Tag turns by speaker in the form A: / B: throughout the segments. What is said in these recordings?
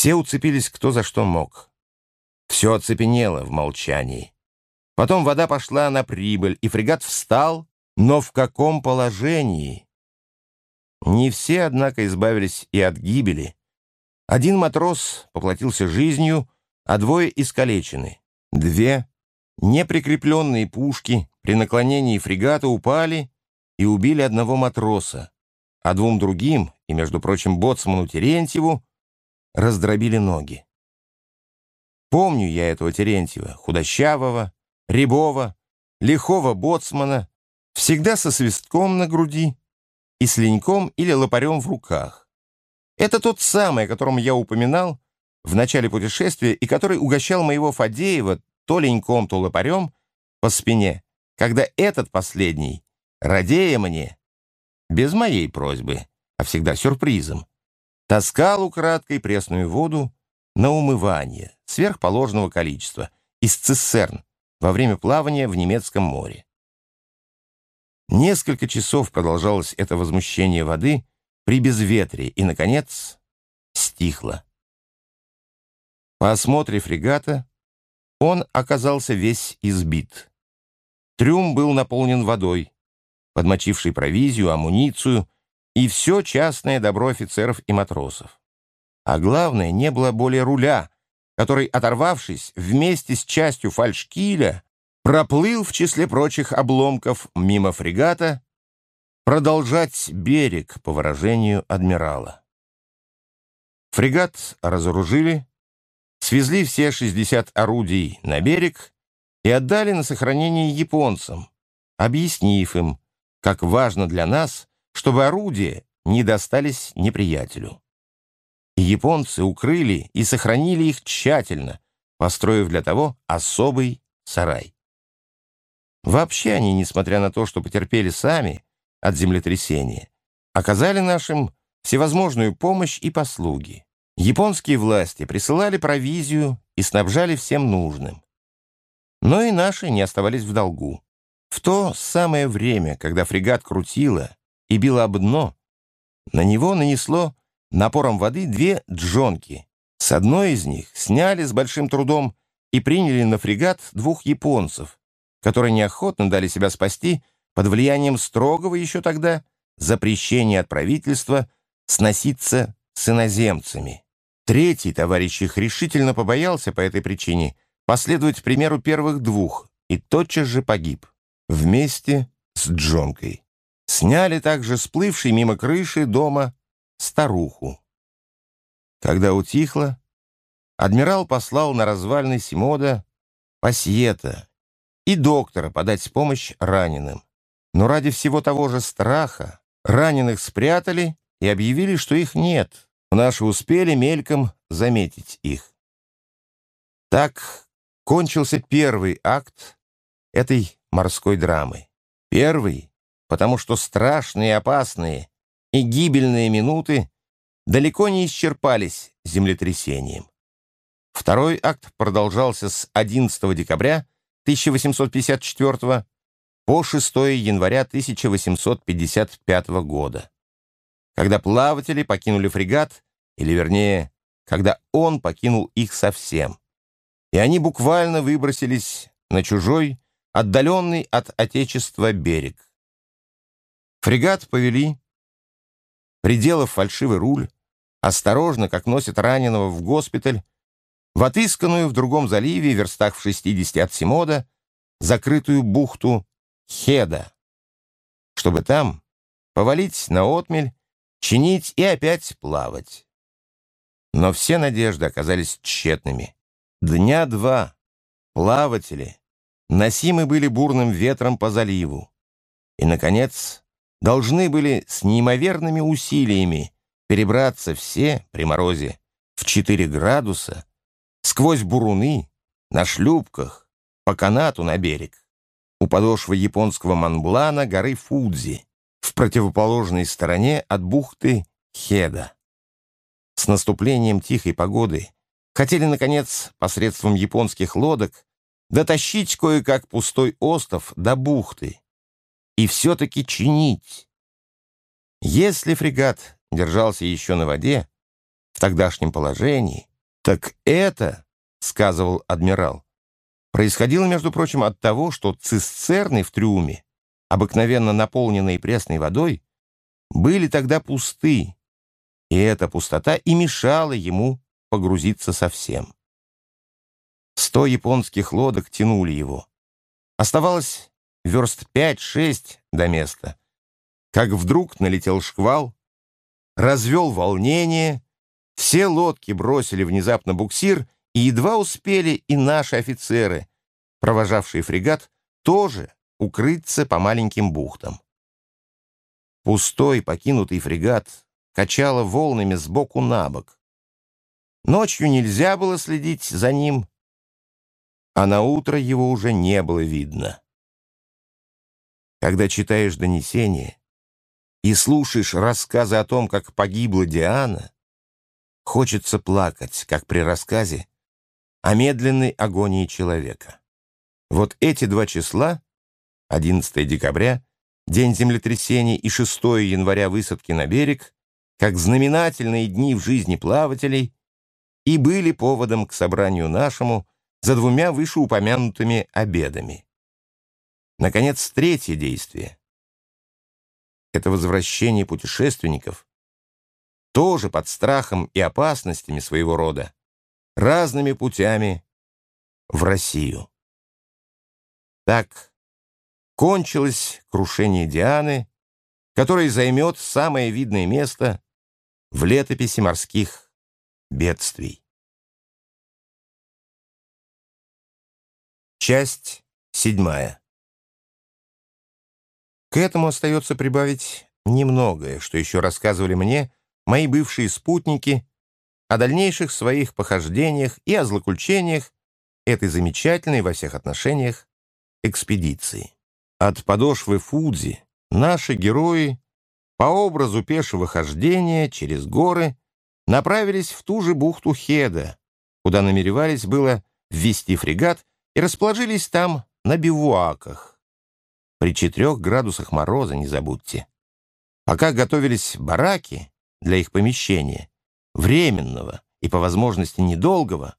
A: Все уцепились кто за что мог. Все оцепенело в молчании. Потом вода пошла на прибыль, и фрегат встал, но в каком положении? Не все, однако, избавились и от гибели. Один матрос поплатился жизнью, а двое искалечены. Две неприкрепленные пушки при наклонении фрегата упали и убили одного матроса, а двум другим, и, между прочим, боцману Терентьеву, раздробили ноги. Помню я этого Терентьева, худощавого, рябого, лихого боцмана, всегда со свистком на груди и с леньком или лопарем в руках. Это тот самый, о котором я упоминал в начале путешествия и который угощал моего Фадеева то леньком, то лопарем по спине, когда этот последний, радея мне, без моей просьбы, а всегда сюрпризом, таскал украдкой пресную воду на умывание сверхположенного количества из цистерн во время плавания в немецком море. Несколько часов продолжалось это возмущение воды при безветрии и, наконец, стихло. По осмотре фрегата он оказался весь избит. Трюм был наполнен водой, подмочившей провизию, амуницию и все частное добро офицеров и матросов. А главное, не было более руля, который, оторвавшись вместе с частью фальшкиля, проплыл в числе прочих обломков мимо фрегата, продолжать берег, по выражению адмирала. Фрегат разоружили, свезли все 60 орудий на берег и отдали на сохранение японцам, объяснив им, как важно для нас, чтобы орудия не достались неприятелю. Японцы укрыли и сохранили их тщательно, построив для того особый сарай. Вообще они, несмотря на то, что потерпели сами от землетрясения, оказали нашим всевозможную помощь и послуги. Японские власти присылали провизию и снабжали всем нужным. Но и наши не оставались в долгу. В то самое время, когда фрегат крутило и било об дно, на него нанесло напором воды две джонки. С одной из них сняли с большим трудом и приняли на фрегат двух японцев, которые неохотно дали себя спасти под влиянием строгого еще тогда запрещения от правительства сноситься с иноземцами. Третий товарищ их решительно побоялся по этой причине последовать примеру первых двух и тотчас же погиб вместе с Джонкой. Сняли также сплывший мимо крыши дома старуху. Когда утихло, адмирал послал на развальный Симода пассиета и доктора подать помощь раненым. Но ради всего того же страха раненых спрятали и объявили, что их нет, Наши успели мельком заметить их. Так кончился первый акт этой морской драмы. Первый, потому что страшные, опасные и гибельные минуты далеко не исчерпались землетрясением. Второй акт продолжался с 11 декабря 1854 по 6 января 1855 года когда плаватели покинули фрегат, или вернее, когда он покинул их совсем. И они буквально выбросились на чужой, отдаленный от Отечества берег. Фрегат повели, приделав фальшивый руль, осторожно, как носят раненого в госпиталь, в отысканную в другом заливе, верстах в 60 от Симода, закрытую бухту Хеда, чтобы там повалить на отмель чинить и опять плавать. Но все надежды оказались тщетными. Дня два плаватели носимы были бурным ветром по заливу. И, наконец, должны были с неимоверными усилиями перебраться все при морозе в 4 градуса сквозь буруны, на шлюпках, по канату на берег, у подошвы японского Манблана горы Фудзи, в противоположной стороне от бухты Хеда. С наступлением тихой погоды хотели, наконец, посредством японских лодок дотащить кое-как пустой остров до бухты и все-таки чинить. Если фрегат держался еще на воде, в тогдашнем положении, Так это, сказывал адмирал, происходило, между прочим, от того, что цистерны в трюме, обыкновенно наполненные пресной водой, были тогда пусты, и эта пустота и мешала ему погрузиться совсем. Сто японских лодок тянули его. Оставалось верст пять-шесть до места, как вдруг налетел шквал, развел волнение, все лодки бросили внезапно буксир, и едва успели и наши офицеры, провожавшие фрегат, тоже укрыться по маленьким бухтам. Пустой покинутый фрегат качало волнами сбоку на бок. Ночью нельзя было следить за ним, а на утро его уже не было видно. Когда читаешь донесения и слушаешь рассказы о том, как погибла Диана, хочется плакать, как при рассказе о медленной агонии человека. Вот эти два числа, 11 декабря, день землетрясения и 6 января высадки на берег, как знаменательные дни в жизни плавателей, и были поводом к собранию нашему за двумя вышеупомянутыми обедами. Наконец, третье действие. Это возвращение путешественников, тоже под страхом и опасностями своего рода, разными путями в Россию. Так кончилось крушение Дианы, которое займет самое видное место в летописи морских бедствий. Часть седьмая. К этому остается прибавить немногое, что еще рассказывали мне мои бывшие спутники о дальнейших своих похождениях и о злоключениях этой замечательной во всех отношениях экспедиции. От подошвы Фудзи наши герои по образу пешего хождения через горы направились в ту же бухту Хеда, куда намеревались было ввести фрегат и расположились там на бивуаках. При четырех градусах мороза, не забудьте. Пока готовились бараки для их помещения, временного и, по возможности, недолгого,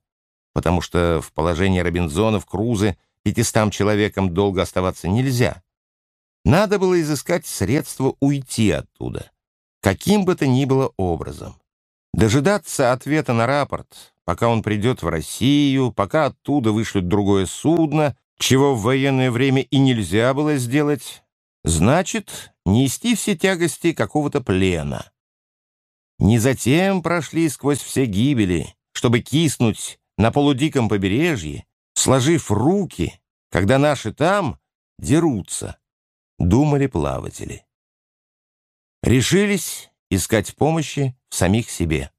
A: потому что в положении Робинзонов Крузы пятистам человекам долго оставаться нельзя, надо было изыскать средства уйти оттуда, каким бы то ни было образом. Дожидаться ответа на рапорт, пока он придет в Россию, пока оттуда вышлют другое судно, чего в военное время и нельзя было сделать, значит нести все тягости какого-то плена. Не затем прошли сквозь все гибели, чтобы киснуть на полудиком побережье, сложив руки, когда наши там дерутся думали плаватели. Решились искать помощи в самих себе.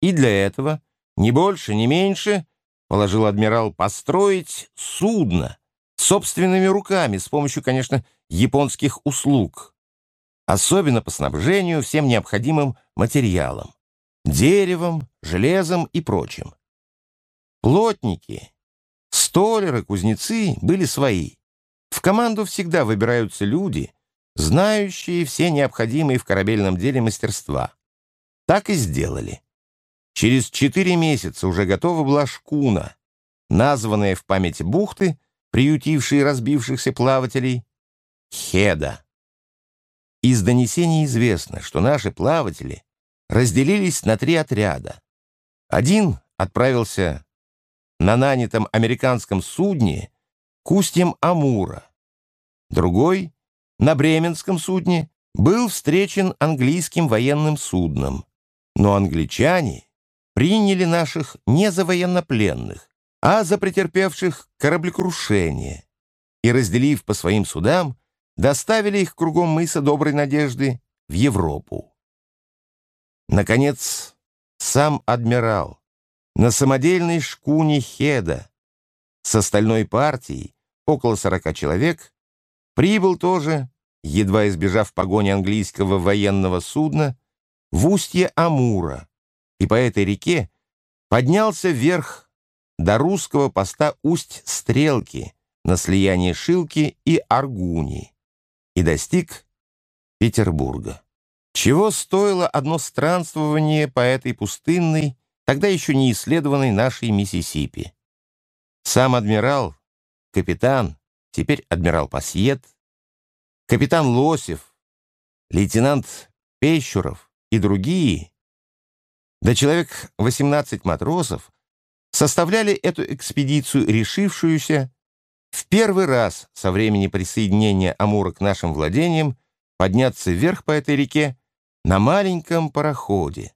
A: И для этого, ни больше, ни меньше, положил адмирал построить судно собственными руками, с помощью, конечно, японских услуг, особенно по снабжению всем необходимым материалом, деревом, железом и прочим. Плотники, столеры, кузнецы были свои. В команду всегда выбираются люди, знающие все необходимые в корабельном деле мастерства. Так и сделали. Через четыре месяца уже готова была шкуна, названная в память бухты, приютившей разбившихся плавателей, Хеда. Из донесений известно, что наши плаватели разделились на три отряда. Один отправился на нанятом американском судне к устьям Амура. Другой, на бременском судне, был встречен английским военным судном. Но англичане приняли наших не за военнопленных, а за претерпевших кораблекрушение и, разделив по своим судам, доставили их кругом мыса Доброй Надежды в Европу. Наконец, сам адмирал на самодельной шкуне Хеда с остальной партией около сорока человек, прибыл тоже, едва избежав погони английского военного судна, в устье Амура, и по этой реке поднялся вверх до русского поста Усть-Стрелки на слиянии Шилки и Аргуни и достиг Петербурга. Чего стоило одно странствование по этой пустынной тогда еще не исследованной нашей Миссисипи. Сам адмирал, капитан, теперь адмирал Пасьет, капитан Лосев, лейтенант Пещуров и другие, да человек 18 матросов, составляли эту экспедицию, решившуюся в первый раз со времени присоединения Амура к нашим владениям подняться вверх по этой реке на маленьком пароходе,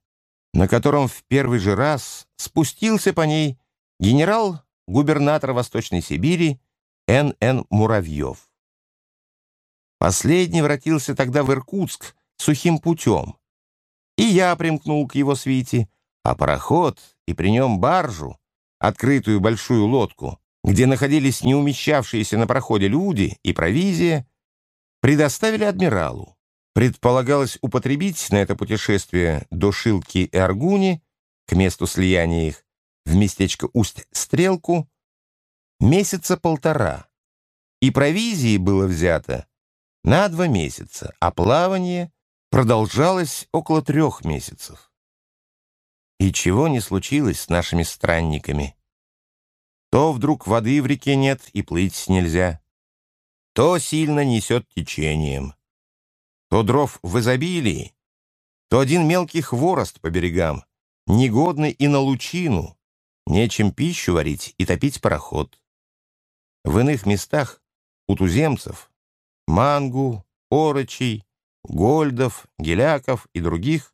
A: на котором в первый же раз спустился по ней генерал-губернатор Восточной Сибири Н.Н. Муравьев. Последний вратился тогда в Иркутск сухим путем, и я примкнул к его свите, а пароход и при нем баржу, открытую большую лодку, где находились не умещавшиеся на проходе люди и провизия, предоставили адмиралу. Предполагалось употребить на это путешествие до Шилки и Аргуни, к месту слияния их, в местечко Усть-Стрелку, месяца полтора. И провизии было взято на два месяца, а плавание продолжалось около трех месяцев. И чего не случилось с нашими странниками? То вдруг воды в реке нет и плыть нельзя, то сильно несет течением, то дров в изобилии, то один мелкий хворост по берегам, негодный и на лучину, нечем пищу варить и топить пароход. В иных местах у туземцев мангу, орочей, гольдов, геляков и других,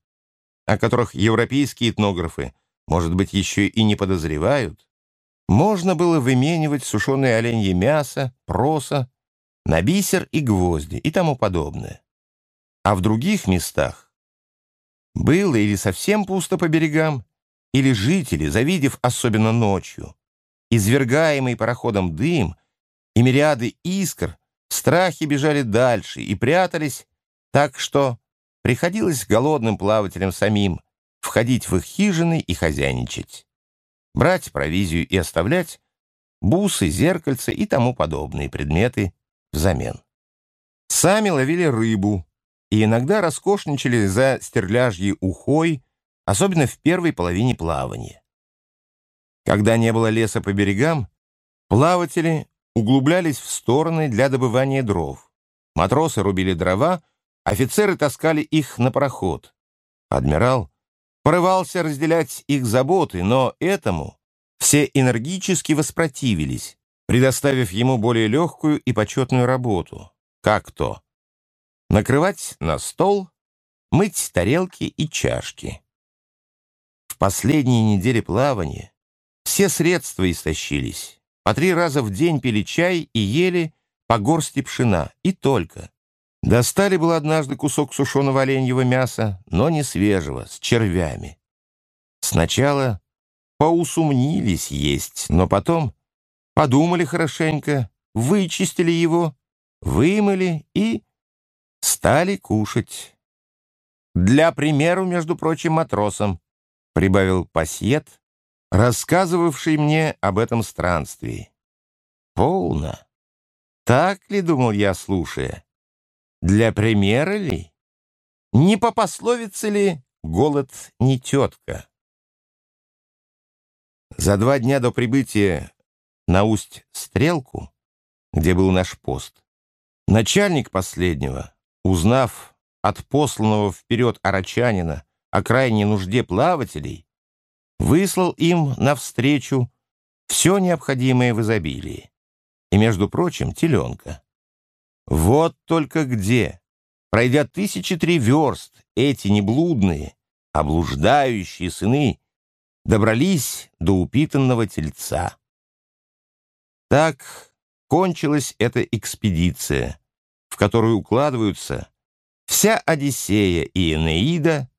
A: о которых европейские этнографы, может быть, еще и не подозревают, можно было выменивать сушеное оленье мясо, проса, на бисер и гвозди и тому подобное. А в других местах было или совсем пусто по берегам, или жители, завидев особенно ночью, извергаемый пароходом дым и мириады искр, в страхе бежали дальше и прятались, так что приходилось голодным плавателям самим входить в их хижины и хозяйничать брать провизию и оставлять бусы, зеркальца и тому подобные предметы взамен. Сами ловили рыбу и иногда роскошничали за стерляжьей ухой, особенно в первой половине плавания. Когда не было леса по берегам, плаватели углублялись в стороны для добывания дров. Матросы рубили дрова, офицеры таскали их на пароход. Адмирал порывался разделять их заботы, но этому все энергически воспротивились, предоставив ему более легкую и почетную работу. Как то? Накрывать на стол, мыть тарелки и чашки. В последние недели плавания все средства истощились. По три раза в день пили чай и ели по горсти пшена, и только. Достали было однажды кусок сушеного оленьего мяса, но не свежего, с червями. Сначала поусумнились есть, но потом подумали хорошенько, вычистили его, вымыли и стали кушать. Для примеру, между прочим, матросам, прибавил пассиет, рассказывавший мне об этом странствии. Полно. Так ли, думал я, слушая? Для примера ли? Не по пословице ли голод не тетка? За два дня до прибытия на Усть-Стрелку, где был наш пост, начальник последнего, узнав от посланного вперед арачанина о крайней нужде плавателей, выслал им навстречу все необходимое в изобилии, и, между прочим, теленка. Вот только где, пройдя тысячи три верст, эти неблудные, облуждающие сыны добрались до упитанного тельца. Так кончилась эта экспедиция, в которую укладываются вся Одиссея и Энеида,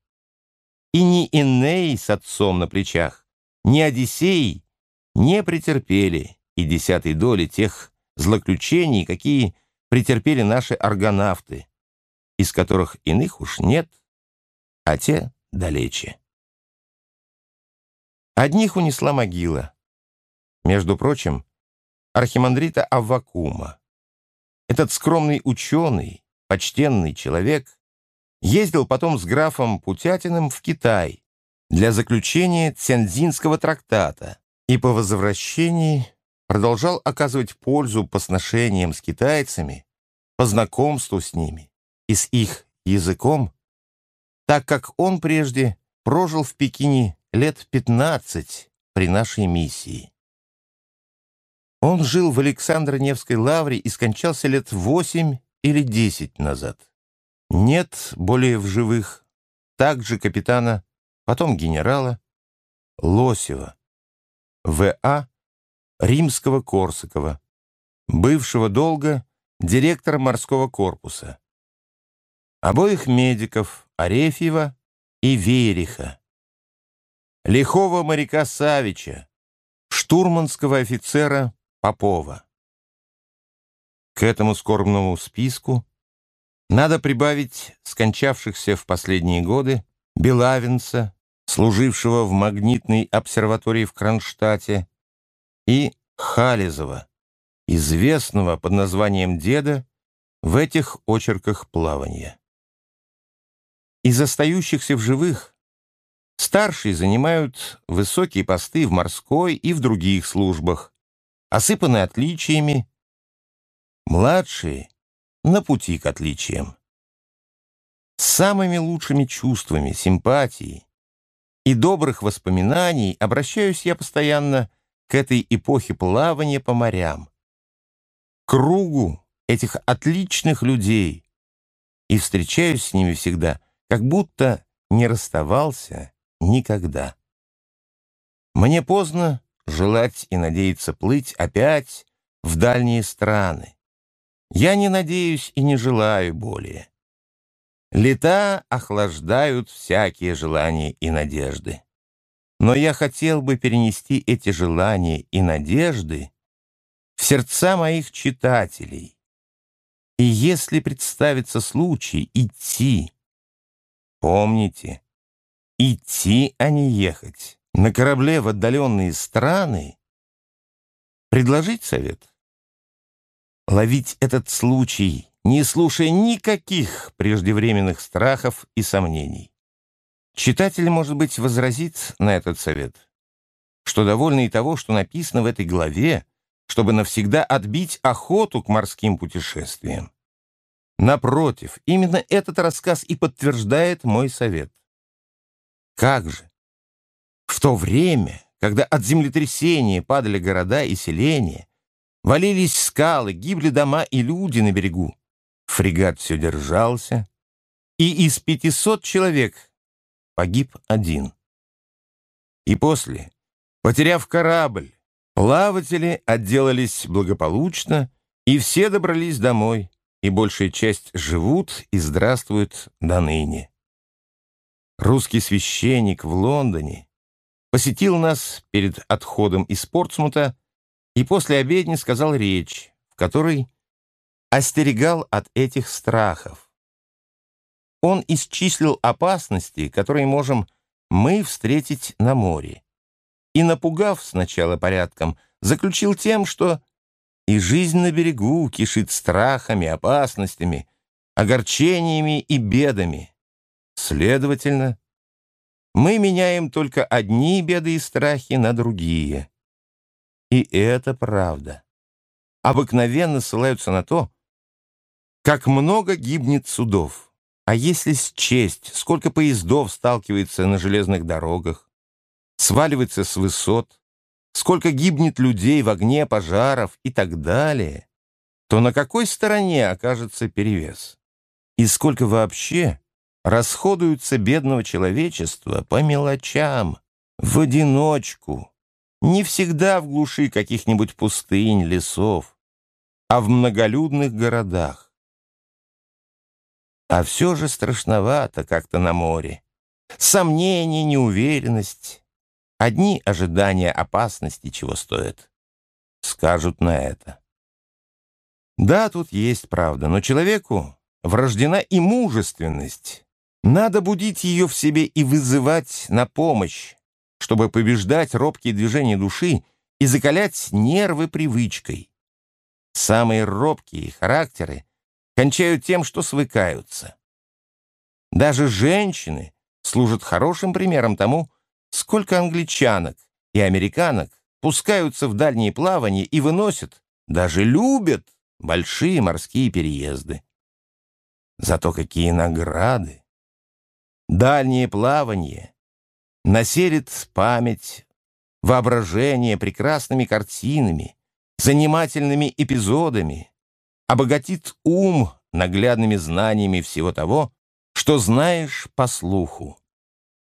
A: и ни Эней с отцом на плечах, ни Одиссей не претерпели и десятой доли тех злоключений, какие претерпели наши аргонавты, из которых иных уж нет, а те далече. Одних унесла могила. Между прочим, архимандрита Аввакума. Этот скромный ученый, почтенный человек, ездил потом с графом Путятиным в Китай, для заключения Цянзинского трактата и по возвращении продолжал оказывать пользу по сношениям с китайцами, по знакомству с ними и с их языком, так как он прежде прожил в Пекине лет 15 при нашей миссии. Он жил в Александро-Невской лавре и скончался лет 8 или 10 назад. Нет более в живых также капитана, потом генерала Лосева, В.А. Римского-Корсакова, бывшего долго директора морского корпуса, обоих медиков Арефьева и Вериха, лихого моряка Савича, штурманского офицера Попова. К этому скорбному списку надо прибавить скончавшихся в последние годы Белавинца, служившего в магнитной обсерватории в Кронштадте, и Хализова, известного под названием «Деда» в этих очерках плавания. Из остающихся в живых старшие занимают высокие посты в морской и в других службах, осыпаны отличиями, младшие — на пути к отличиям. С самыми лучшими чувствами, симпатией и добрых воспоминаний обращаюсь я постоянно к этой эпохе плавания по морям, кругу этих отличных людей и встречаюсь с ними всегда, как будто не расставался никогда. Мне поздно желать и надеяться плыть опять в дальние страны. Я не надеюсь и не желаю более. Лета охлаждают всякие желания и надежды. Но я хотел бы перенести эти желания и надежды в сердца моих читателей. И если представится случай идти, помните, идти, а не ехать, на корабле в отдаленные страны, предложить совет. Ловить этот случай, не слушая никаких преждевременных страхов и сомнений. Читатель, может быть, возразит на этот совет, что довольно и того, что написано в этой главе, чтобы навсегда отбить охоту к морским путешествиям. Напротив, именно этот рассказ и подтверждает мой совет. Как же? В то время, когда от землетрясения падали города и селения, валились скалы, гибли дома и люди на берегу, фрегат все держался, и из пятисот человек погиб один. И после, потеряв корабль, плаватели отделались благополучно, и все добрались домой, и большая часть живут и здравствуют до ныне. Русский священник в Лондоне посетил нас перед отходом из Портсмута и после обедни сказал речь, в которой остерегал от этих страхов. Он исчислил опасности, которые можем мы встретить на море, и, напугав сначала порядком, заключил тем, что и жизнь на берегу кишит страхами, опасностями, огорчениями и бедами. Следовательно, мы меняем только одни беды и страхи на другие. И это правда. Обыкновенно ссылаются на то, как много гибнет судов. А если счесть, сколько поездов сталкивается на железных дорогах, сваливается с высот, сколько гибнет людей в огне пожаров и так далее, то на какой стороне окажется перевес? И сколько вообще расходуются бедного человечества по мелочам, в одиночку, не всегда в глуши каких-нибудь пустынь, лесов, а в многолюдных городах. А все же страшновато как-то на море. Сомнение, неуверенность. Одни ожидания опасности чего стоят. Скажут на это. Да, тут есть правда, но человеку врождена и мужественность. Надо будить ее в себе и вызывать на помощь, чтобы побеждать робкие движения души и закалять нервы привычкой. Самые робкие характеры кончают тем, что свыкаются. Даже женщины служат хорошим примером тому, сколько англичанок и американок пускаются в дальние плавания и выносят, даже любят большие морские переезды. Зато какие награды! Дальние плавания населит память, воображение прекрасными картинами, занимательными эпизодами, обогатит ум наглядными знаниями всего того, что знаешь по слуху.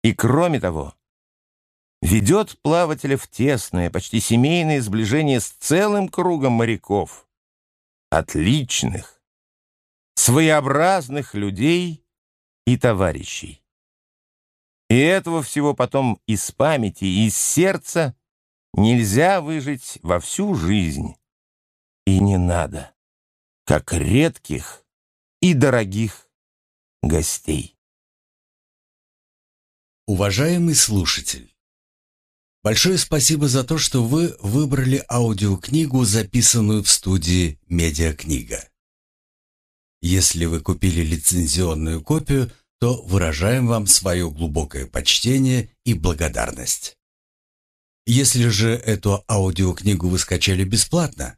A: И кроме того, ведет плавателя в тесное, почти семейное сближение с целым кругом моряков, отличных, своеобразных людей и товарищей. И этого всего потом из памяти и из сердца нельзя выжить во всю жизнь. И не надо, как редких и дорогих гостей.
B: Уважаемый слушатель, большое спасибо за то, что вы выбрали аудиокнигу, записанную в студии «Медиакнига». Если вы купили лицензионную копию – то выражаем вам свое глубокое почтение и благодарность. Если же эту аудиокнигу вы скачали бесплатно,